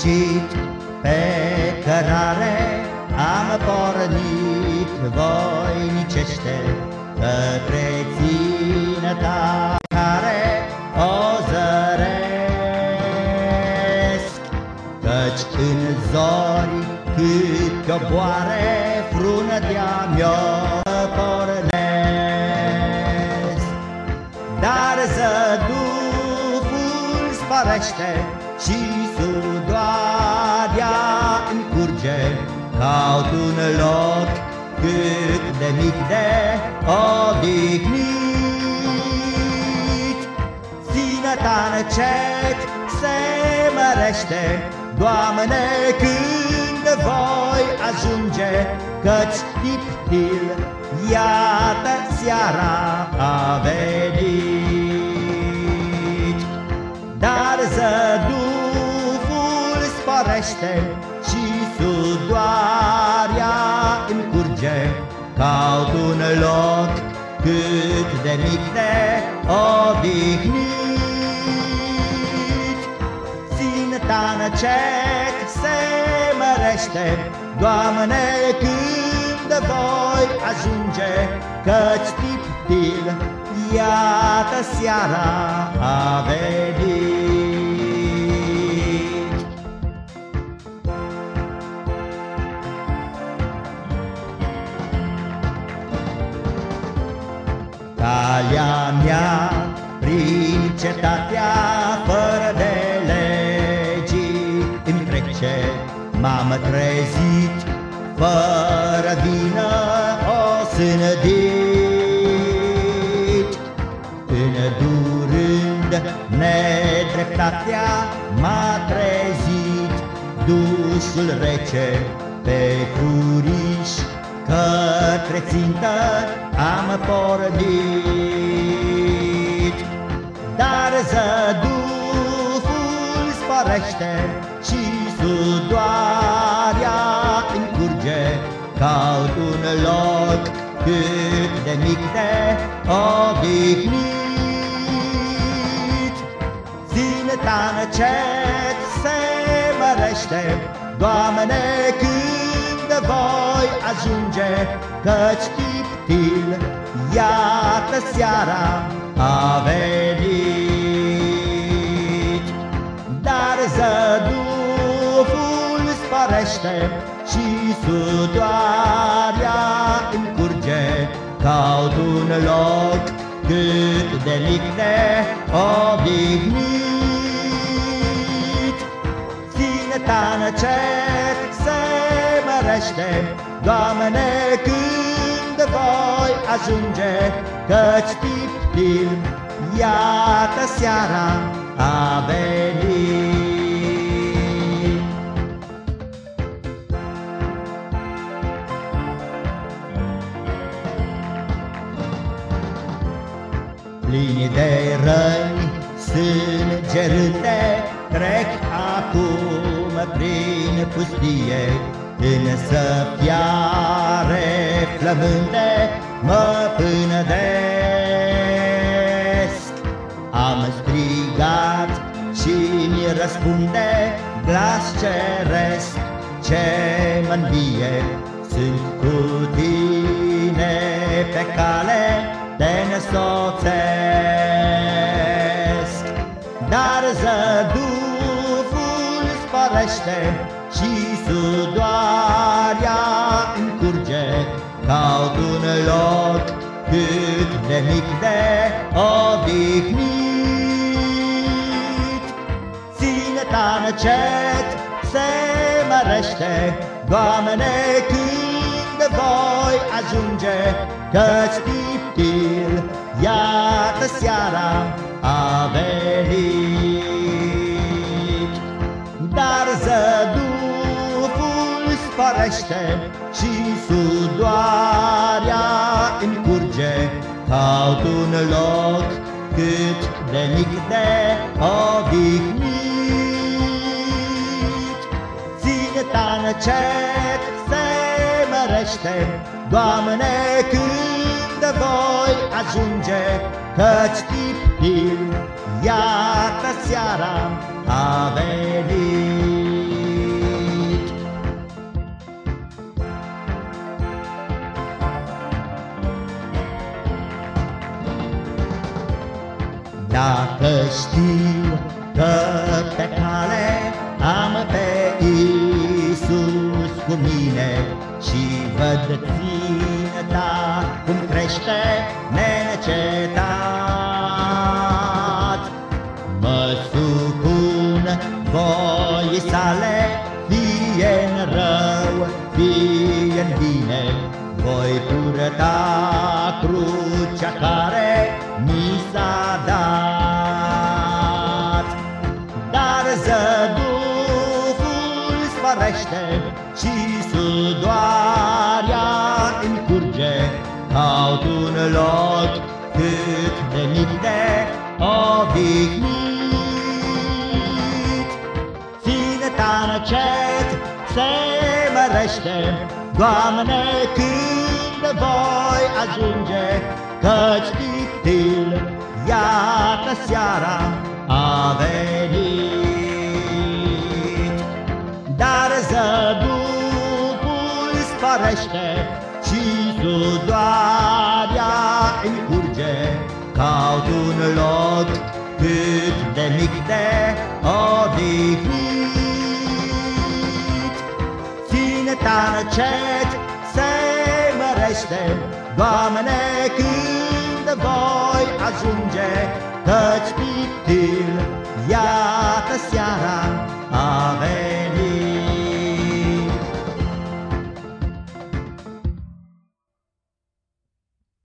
fericit Pe cărare am pornit voinicește Către ținăta care o zăresc. Căci în zori cât coboare frunătea mea pornesc. Dar zăduful sparește și sudoarea Caut un loc cât de mic de odihnit Ținăta încet se mărește Doamne, când voi ajunge Căci tiptil, iată seara a venit. Dar zăduful sporește și sudoarea încurge Caut un loc cât de mic de odihnit Ținta încet se mărește Doamne, când voi ajunge Căci tiptil, iată seara a venit Calea mea prin cetatea fără de legii îmi trece M-am trezit fără vină o sânădit. Îndurând nedreptatea m-a trezit Dușul rece pe furiș Către țintă am pornit. Dar zăduful sporește și sudoarea încurge. Caut un loc cât de mic de odihnit Ținta încet se mărește Doamne, când voi ajunge Căci tiptil, iată seara a venit. Dar zăduful sporește și sudoarea încurge Caut un loc cât de mic de odihnit Ține-ta încet se mărește Doamne, când voi ajunge Căci tiptil, iată seara a venit. Plini de răni, sângerânde Trec acum prin pustie Însă fiare flămânde mă pânădesc. Am strigat și mi răspunde glas ceresc. Ce mă sunt cu tine pe cale te nesoțesc. Dar zăduful sporește și sudoarea încurge Caut un loc cât de mic de odihnit Ține-ta încet se mărește Doamne, când voi ajunge Căci tiptil, iată seara a venit sporește și sudoarea încurge Caut un loc cât de mic de odihnit Ține-ta încet se mărește Doamne, când voi ajunge Căci tiptil, iată seara a Dacă știu că pe cale am pe Iisus cu mine Și văd ținta cum crește nenecetat Mă supun voii sale, fie în rău, fie în bine. Voi purta crucea care mi s-a dat. Dar zăduful spărește și sudoarea îmi curge. Caut un loc cât de mic de odihnit Ține-ta încet se mărește. Doamne, când voi ajunge Căci titil, iată seara a venit. Dar zăduful sparește și sudoarea îmi curge. Caut un loc cât de mic de odihnit. Ține-ta încet se mărește Doamne, când voi ajunge Căci pictil, iată seara a venit